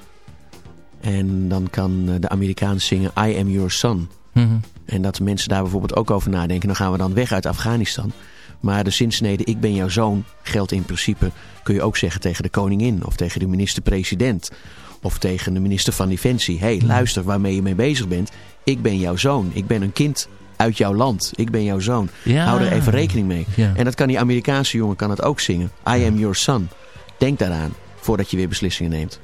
[SPEAKER 5] En dan kan de Amerikaan zingen I am your son.
[SPEAKER 4] Mhm.
[SPEAKER 5] En dat mensen daar bijvoorbeeld ook over nadenken. Dan gaan we dan weg uit Afghanistan. Maar de zinsnede ik ben jouw zoon geldt in principe... kun je ook zeggen tegen de koningin of tegen de minister-president... of tegen de minister van Defensie. Hé, hey, luister waarmee je mee bezig bent. Ik ben jouw zoon. Ik ben een kind uit jouw land. Ik ben jouw zoon.
[SPEAKER 4] Ja.
[SPEAKER 5] Hou er even rekening mee.
[SPEAKER 4] Ja.
[SPEAKER 5] En dat kan die Amerikaanse jongen kan het ook zingen. I am your son. Denk daaraan voordat je weer beslissingen neemt.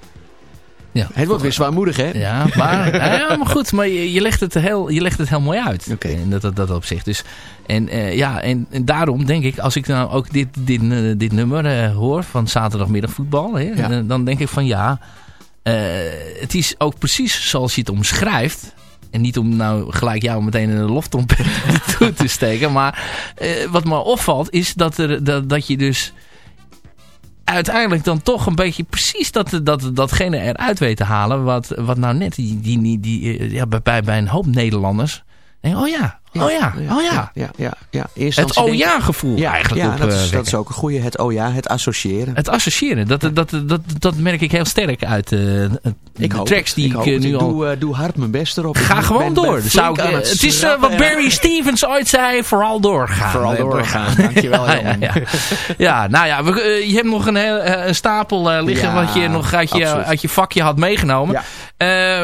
[SPEAKER 4] Ja.
[SPEAKER 5] Het wordt weer zwaarmoedig, hè?
[SPEAKER 4] Ja, maar, ja, maar goed, maar je, je, legt het heel, je legt het heel mooi uit.
[SPEAKER 5] Oké.
[SPEAKER 4] Dat, dat, dat opzicht. Dus, en, eh, ja, en, en daarom denk ik, als ik nou ook dit, dit, eh, dit nummer eh, hoor van zaterdagmiddag voetbal, hè,
[SPEAKER 5] Ja.
[SPEAKER 4] dan denk ik van ja, het is ook precies zoals je het omschrijft. En niet om nou gelijk jou meteen in de loftrompet toe te steken. Maar eh, wat me opvalt is dat, er, dat, dat je dus uiteindelijk dan toch een beetje precies dat, dat, datgene eruit weet te halen. Wat, wat nou net die, die, die, die, eh, ja, bij, bij een hoop Nederlanders. Denk, oh ja,
[SPEAKER 8] Oh ja, oh ja.
[SPEAKER 5] Ja, ja, ja. Eerst
[SPEAKER 8] Het oh ja gevoel
[SPEAKER 5] ja,
[SPEAKER 8] eigenlijk
[SPEAKER 5] Ja,
[SPEAKER 8] op,
[SPEAKER 5] dat,
[SPEAKER 8] eh,
[SPEAKER 5] is, dat is ook een goede. Het oh ja, het associëren.
[SPEAKER 8] Het associëren, dat, dat, dat, dat merk ik heel sterk uit de
[SPEAKER 5] ik hoop
[SPEAKER 8] tracks die ik, eh, nu
[SPEAKER 5] ik
[SPEAKER 8] al...
[SPEAKER 5] doe, doe hard mijn best erop.
[SPEAKER 8] Ga
[SPEAKER 5] Ik
[SPEAKER 8] gewoon
[SPEAKER 5] ben-
[SPEAKER 8] door.
[SPEAKER 5] ben
[SPEAKER 8] zou ik,
[SPEAKER 5] het
[SPEAKER 8] het is wat Barry Stevens ooit zei, vooral doorgaan.
[SPEAKER 5] Vooral doorgaan. Dankjewel,
[SPEAKER 8] ja, ja, ja. nou ja, we, je hebt nog een, heel, een stapel liggen wat je nog uit je,
[SPEAKER 5] absoluut.
[SPEAKER 8] uit je vakje had meegenomen.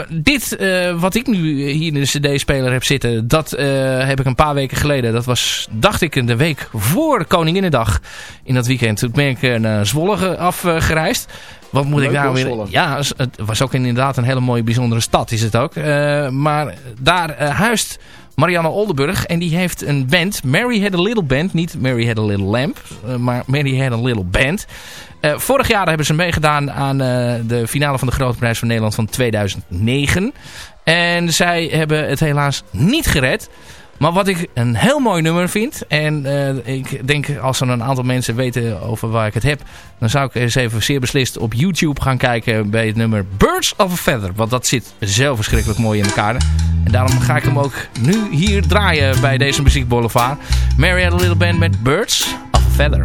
[SPEAKER 8] Dit, wat ik nu hier in de cd-speler heb zitten, dat heb ik een paar weken geleden. Dat was, dacht ik, de week voor Koninginnedag in dat weekend. Toen ben ik eh, naar Zwolle afgereisd. Wat moet ik
[SPEAKER 5] Leuk, hoor,
[SPEAKER 8] weer... Ja, het was ook inderdaad een hele mooie, bijzondere stad is het ook. Eh, maar daar eh, huist Marianne Oldenburg. En die heeft een band. Mary Had a Little Band. Niet Mary Had a Little Lamp. eh, maar Mary Had a Little Band. Eh, vorig jaar hebben ze meegedaan aan eh, de finale van de Grote Prijs van Nederland van 2009. En zij hebben het helaas niet gered. Maar wat ik een heel mooi nummer vind. En eh, ik denk als er een aantal mensen weten over waar ik het heb. Dan zou ik eens even zeer beslist op YouTube gaan kijken bij het nummer Birds of a Feather. Want dat zit zo verschrikkelijk mooi in elkaar. En daarom ga ik hem ook nu hier draaien bij deze Muziek Boulevard. Mary had a little band met Birds of a Feather.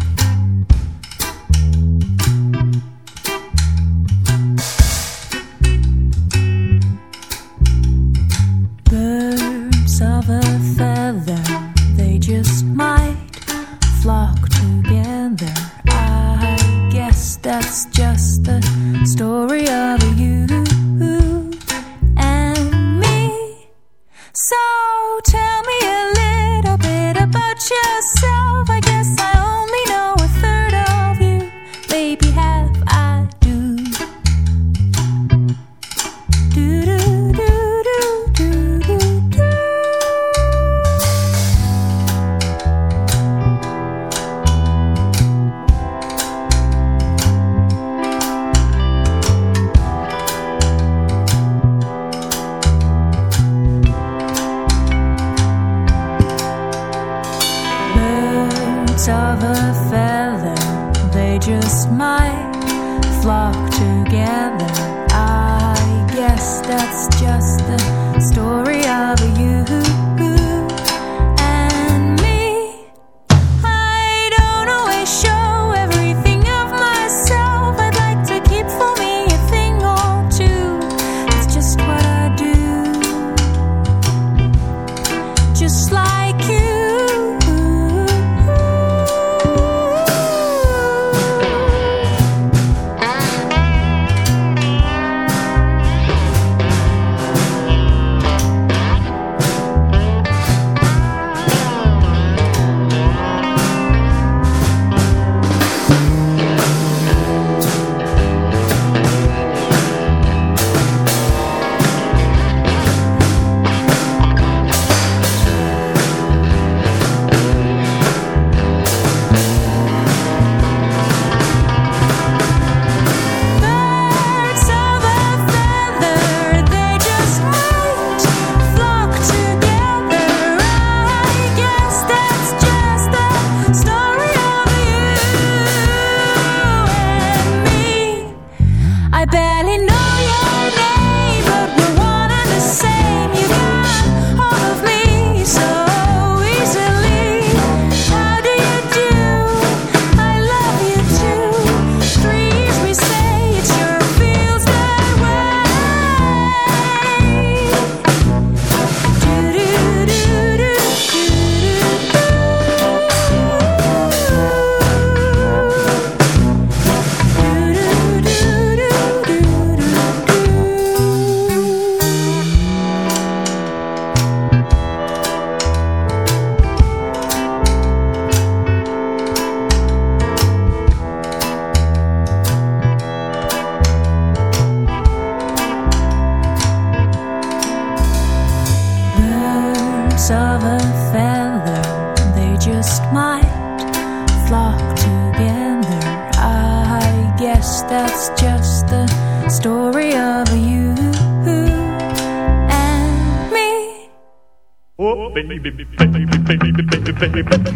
[SPEAKER 9] baby, baby, baby, baby, baby, baby, baby, baby,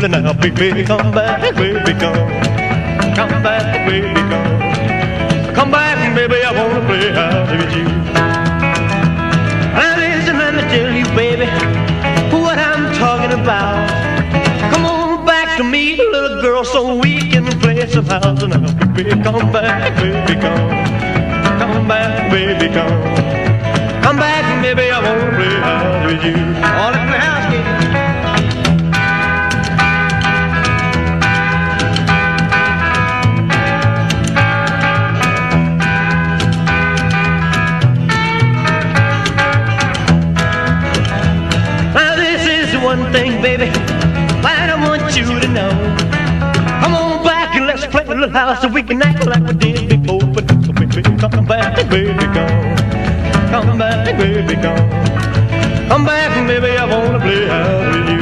[SPEAKER 9] And now, baby, come back, baby, come, come back, baby, come, come back baby, I wanna play house with you. Now listen, let me tell you, baby, what I'm talking about. Come on back to me, little girl, so we can play some house now. Baby, come back, baby, come. Come back, baby, come. Come back, baby, I wanna play house with you. All in the house, kid. One thing, baby, that I want you to know. Come on back and let's play a little house so we can act like we did before. But baby, come back, baby, come. Come back, baby, come. Come back, baby, I wanna play house with you.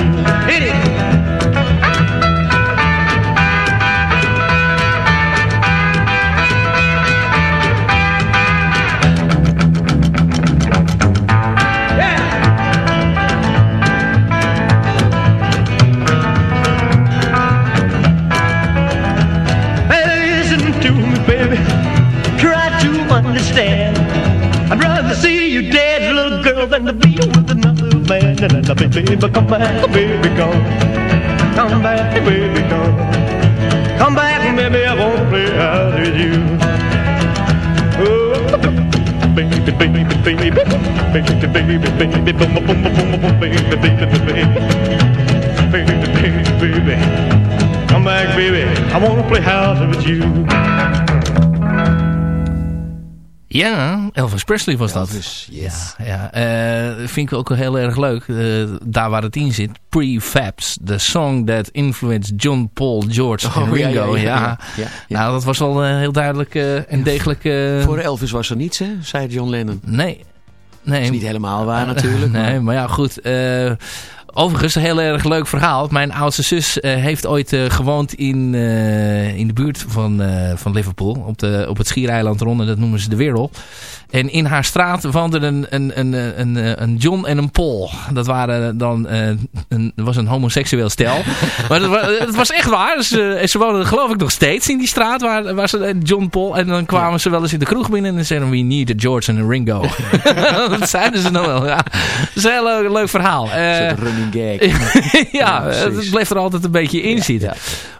[SPEAKER 9] And I baby, come back, baby, come. Come back, baby, come. Come back, baby, I won't play house with you. Oh, baby, baby, baby, baby, baby, baby, baby, boom, boom, boom, boom, boom, baby, baby, baby, baby, baby, baby. Come back, baby. I wanna play house with you.
[SPEAKER 4] Ja, Elvis Presley was dat.
[SPEAKER 5] Elvis, yes.
[SPEAKER 4] Ja, ja. eh, vind ik ook wel heel erg leuk. eh, daar waar het in zit. Prefabs. The song that influenced John, Paul, George en
[SPEAKER 5] Oh,
[SPEAKER 4] Ringo.
[SPEAKER 5] ja.
[SPEAKER 4] Nou, dat was al eh, heel duidelijk en degelijk...
[SPEAKER 5] Voor Elvis was er niets, hè, zei John Lennon.
[SPEAKER 4] Nee. nee.
[SPEAKER 5] is niet helemaal waar natuurlijk.
[SPEAKER 4] Nee,
[SPEAKER 5] maar-
[SPEAKER 4] maar ja, goed. Overigens, een heel erg leuk verhaal. Mijn oudste zus eh, heeft ooit eh, gewoond in, eh, in de buurt van, van Liverpool. Op, de, op het schiereiland Ronde, dat noemen ze de Wirrel. En in haar straat woonden een, een, een, een, een, een John en een Paul. Dat waren dan eh, een, dat was een homoseksueel stel. maar het was, het was echt waar. Dus, eh, en ze woonden geloof ik nog steeds in die straat waar, waar ze eh, John Paul. En dan kwamen ze wel eens in de kroeg binnen en dan zeiden we need a George en een Ringo. dat zeiden ze nog wel. Ja. Dat is een heel leuk, leuk verhaal. Eh,
[SPEAKER 5] Een soort running gag.
[SPEAKER 4] ja, het bleef er altijd een beetje in zitten.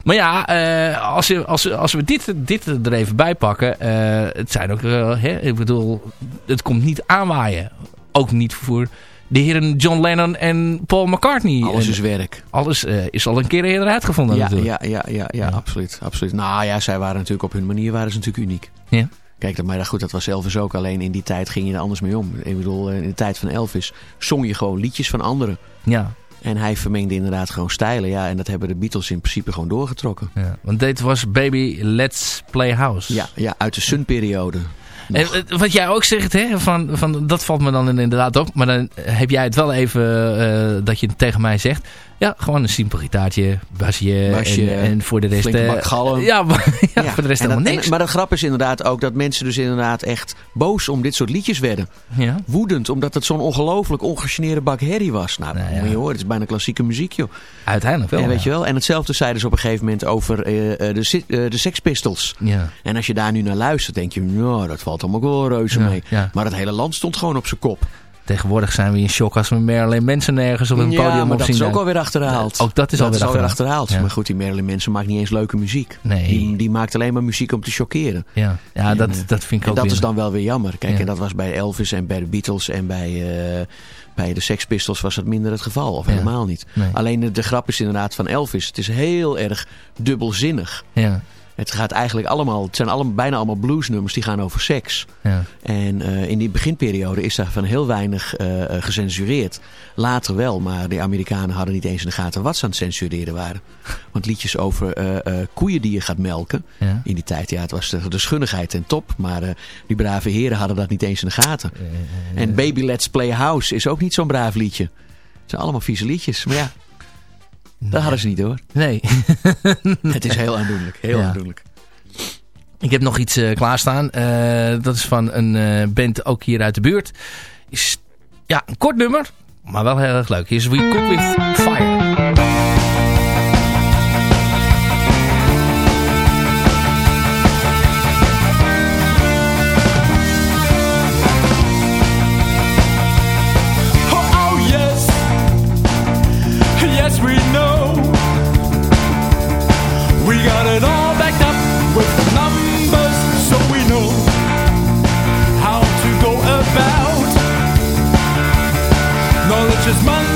[SPEAKER 4] Maar ja, eh, als, je, als, als we dit, dit er even bij pakken. eh, het zijn ook, eh, hè, ik bedoel, het komt niet aanwaaien. Ook niet voor de heren John Lennon en Paul McCartney.
[SPEAKER 5] Alles is werk.
[SPEAKER 4] Alles eh, is al een keer eerder uitgevonden
[SPEAKER 5] Ja,
[SPEAKER 4] natuurlijk.
[SPEAKER 5] ja, ja, ja, ja, absoluut, absoluut. Nou ja, zij waren natuurlijk op hun manier waren ze natuurlijk uniek.
[SPEAKER 4] Ja.
[SPEAKER 5] Kijk, maar goed, dat was Elvis ook. Alleen in die tijd ging je er anders mee om. Ik bedoel, in de tijd van Elvis zong je gewoon liedjes van anderen.
[SPEAKER 4] Ja.
[SPEAKER 5] En hij vermengde inderdaad gewoon stijlen. Ja, en dat hebben de Beatles in principe gewoon doorgetrokken.
[SPEAKER 4] Ja, want dit was Baby Let's Play House.
[SPEAKER 5] Ja, ja uit de Sun-periode.
[SPEAKER 4] En eh, wat jij ook zegt, hè, van, van, dat valt me dan inderdaad op. Maar dan heb jij het wel even eh, dat je tegen mij zegt. Ja, gewoon een simpel gitaartje, basje,
[SPEAKER 5] Basje,
[SPEAKER 4] en, en voor de rest... eh,
[SPEAKER 5] galm.
[SPEAKER 4] Ja, maar, ja, voor de rest
[SPEAKER 5] dat-
[SPEAKER 4] helemaal
[SPEAKER 5] en-
[SPEAKER 4] niks.
[SPEAKER 5] maar de grap is inderdaad ook dat mensen dus inderdaad echt boos om dit soort liedjes werden.
[SPEAKER 4] ja.
[SPEAKER 5] Woedend, omdat het zo'n ongelooflijk ongegeneerde bak herrie was. Nou,
[SPEAKER 4] Nou
[SPEAKER 5] moet je horen, het is bijna klassieke muziek, joh.
[SPEAKER 4] Uiteindelijk wel.
[SPEAKER 5] En, weet je wel? en hetzelfde zeiden ze op een gegeven moment over eh, eh, de, eh, de Sex Pistols.
[SPEAKER 4] Ja.
[SPEAKER 5] En als je daar nu naar luistert, denk je, nou, dat valt allemaal wel reuze mee. Maar het hele land stond gewoon op zijn kop.
[SPEAKER 4] Tegenwoordig zijn we in shock als we Marilyn Manson ergens op een
[SPEAKER 5] ja,
[SPEAKER 4] podium
[SPEAKER 5] maar
[SPEAKER 4] op
[SPEAKER 5] dat is ook alweer achterhaald.
[SPEAKER 4] Ook dat is alweer achterhaald.
[SPEAKER 5] achterhaald.
[SPEAKER 4] Ja.
[SPEAKER 5] Maar goed, die Marilyn Manson maakt niet eens leuke muziek.
[SPEAKER 4] Nee.
[SPEAKER 5] Die, die maakt alleen maar muziek om te chockeren.
[SPEAKER 4] Ja, ja
[SPEAKER 5] En,
[SPEAKER 4] dat,
[SPEAKER 5] eh,
[SPEAKER 4] dat vind ik
[SPEAKER 5] En
[SPEAKER 4] ook
[SPEAKER 5] dat
[SPEAKER 4] weer-
[SPEAKER 5] is dan wel weer jammer. Kijk,
[SPEAKER 4] Ja.
[SPEAKER 5] en dat was bij Elvis en bij de Beatles en bij, eh, bij de Sex Pistols was dat minder het geval. Of
[SPEAKER 4] Ja.
[SPEAKER 5] helemaal niet.
[SPEAKER 4] Nee.
[SPEAKER 5] Alleen de, de grap is inderdaad van Elvis. Het is heel erg dubbelzinnig.
[SPEAKER 4] Ja,
[SPEAKER 5] Het gaat eigenlijk allemaal, het zijn allemaal, bijna allemaal bluesnummers die gaan over seks.
[SPEAKER 4] ja.
[SPEAKER 5] En eh, in die beginperiode is daarvan heel weinig eh, gecensureerd. Later wel, maar de Amerikanen hadden niet eens in de gaten wat ze aan het censureren waren. Want liedjes over koeien die je gaat melken.
[SPEAKER 4] Ja.
[SPEAKER 5] In die tijd, ja, het was de, de schunnigheid ten top. Maar die brave heren hadden dat niet eens in de gaten. En Baby Let's Play House is ook niet zo'n braaf liedje. Het zijn allemaal vieze liedjes. Maar ja, dat hadden ze niet door.
[SPEAKER 4] Nee.
[SPEAKER 5] Het is heel aandoenlijk. Heel
[SPEAKER 4] Ja.
[SPEAKER 5] aandoenlijk.
[SPEAKER 4] Ik heb nog iets eh, klaarstaan. Eh, dat is van een eh, band ook hier uit de buurt. Is, ja, een kort nummer, maar wel heel erg leuk. Hier is We Cook With Fire.
[SPEAKER 10] manches Mann.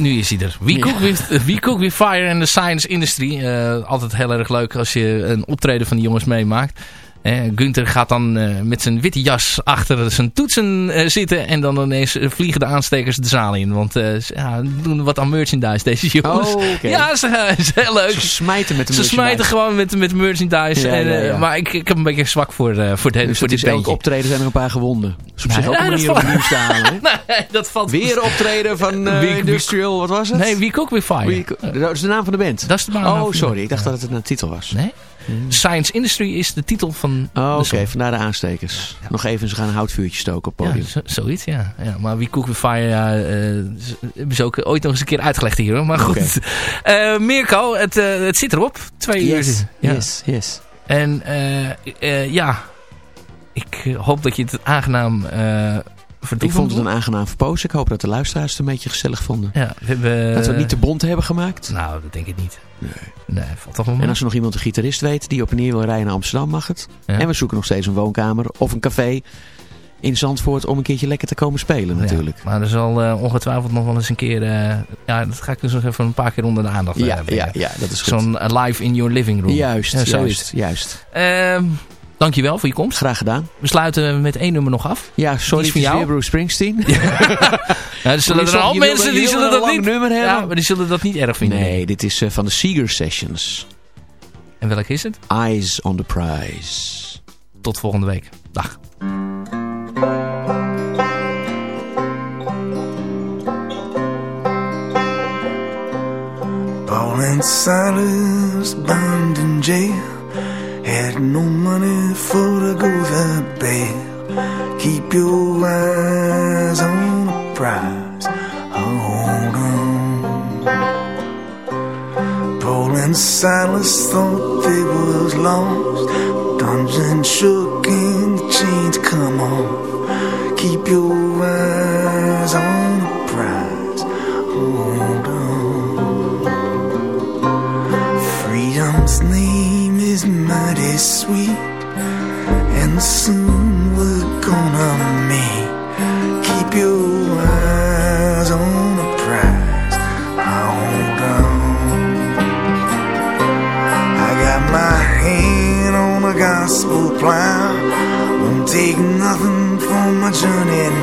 [SPEAKER 4] Nu is hij er. We, cook, with, we cook with Fire and the Science Industry. Eh, altijd heel erg leuk als je een optreden van die jongens meemaakt. Gunther gaat dan eh, met zijn witte jas achter zijn toetsen eh, zitten. En dan ineens vliegen de aanstekers de zaal in. Want eh, ze ja, doen wat aan merchandise deze jongens.
[SPEAKER 5] Oh, oké.
[SPEAKER 4] Ja, ze, is heel leuk.
[SPEAKER 5] Ze smijten met de
[SPEAKER 4] Ze smijten gewoon met, met merchandise.
[SPEAKER 5] Ja,
[SPEAKER 4] en,
[SPEAKER 5] ja.
[SPEAKER 4] Maar ik, ik heb een beetje zwak voor, eh, voor, de,
[SPEAKER 5] Dus
[SPEAKER 4] voor dit
[SPEAKER 5] is elk
[SPEAKER 4] bandje.
[SPEAKER 5] optreden zijn er een paar gewonden. Dus op zich ook een manier om
[SPEAKER 4] valt-
[SPEAKER 5] nieuws te halen. hè?
[SPEAKER 4] Nee, dat valt...
[SPEAKER 5] Weer optreden van
[SPEAKER 4] Wie- wie-
[SPEAKER 5] Industrial, wat was het?
[SPEAKER 4] Nee, We Cook with Fire.
[SPEAKER 5] Dat is de naam van de band.
[SPEAKER 4] Dat is de naam van
[SPEAKER 5] Oh, sorry. Ik dacht dat het een titel was.
[SPEAKER 4] Nee? Science Industry is de titel van
[SPEAKER 5] Oh, oké.
[SPEAKER 4] song.
[SPEAKER 5] Vandaar de aanstekers. Nog even, ze gaan een houtvuurtje stoken op
[SPEAKER 4] Ja,
[SPEAKER 5] podium.
[SPEAKER 4] zo- zoiets, ja. ja. Maar wie Cook with Fire, ja, eh, z- hebben ze ook ooit nog eens een keer uitgelegd hier. Hoor. Maar goed.
[SPEAKER 5] Oké.
[SPEAKER 4] Eh, Mirko, het, eh, het zit erop. Twee
[SPEAKER 5] Yes,
[SPEAKER 4] uur. Ja.
[SPEAKER 5] yes, yes.
[SPEAKER 4] En eh, eh, ja, ik eh, hoop dat je het aangenaam eh.
[SPEAKER 5] Ik vond het een aangenaam verpoos. Ik hoop dat de luisteraars het een beetje gezellig vonden.
[SPEAKER 4] Ja, we hebben...
[SPEAKER 5] dat we het niet te bont hebben gemaakt.
[SPEAKER 4] Nou, dat denk ik niet. Nee. Nee, valt toch wel mee.
[SPEAKER 5] En als er nog iemand een gitarist weet die op en neer wil rijden naar Amsterdam, mag het.
[SPEAKER 4] Ja.
[SPEAKER 5] En we zoeken nog steeds een woonkamer of een café in Zandvoort om een keertje lekker te komen spelen natuurlijk.
[SPEAKER 4] Ja, maar er zal eh, ongetwijfeld nog wel eens een keer... eh, ja, dat ga ik dus nog even een paar keer onder de aandacht eh,
[SPEAKER 5] Ja, ja,
[SPEAKER 4] brengen.
[SPEAKER 5] ja, dat is goed.
[SPEAKER 4] Zo'n eh, live in your living room.
[SPEAKER 5] Juist,
[SPEAKER 4] Ja, zo is
[SPEAKER 5] juist,
[SPEAKER 4] het.
[SPEAKER 5] juist.
[SPEAKER 4] Ehm, dankjewel voor je komst.
[SPEAKER 5] Graag gedaan.
[SPEAKER 4] We sluiten met één nummer nog af.
[SPEAKER 5] Ja, sorry,
[SPEAKER 4] is jou.
[SPEAKER 5] Bruce Springsteen.
[SPEAKER 4] Ja, er zullen er al mensen die zullen dat niet...
[SPEAKER 5] nummer hebben.
[SPEAKER 4] Ja, maar die zullen dat niet erg vinden.
[SPEAKER 5] Nee, dit is eh, van de Seeger Sessions.
[SPEAKER 4] En welke is het?
[SPEAKER 5] Eyes on the Prize.
[SPEAKER 4] Tot volgende week. Dag.
[SPEAKER 11] Paul and Silas burned in jail. Had no money for to go to bed. Keep your eyes on the prize. Hold on. Paul and Silas thought they was lost. Dungeon shook and the chains come off. Keep your eyes is sweet, and soon we're gonna meet. Keep your eyes on the prize. I hold on. I got my hand on a gospel plow. Won't take nothing for my journey.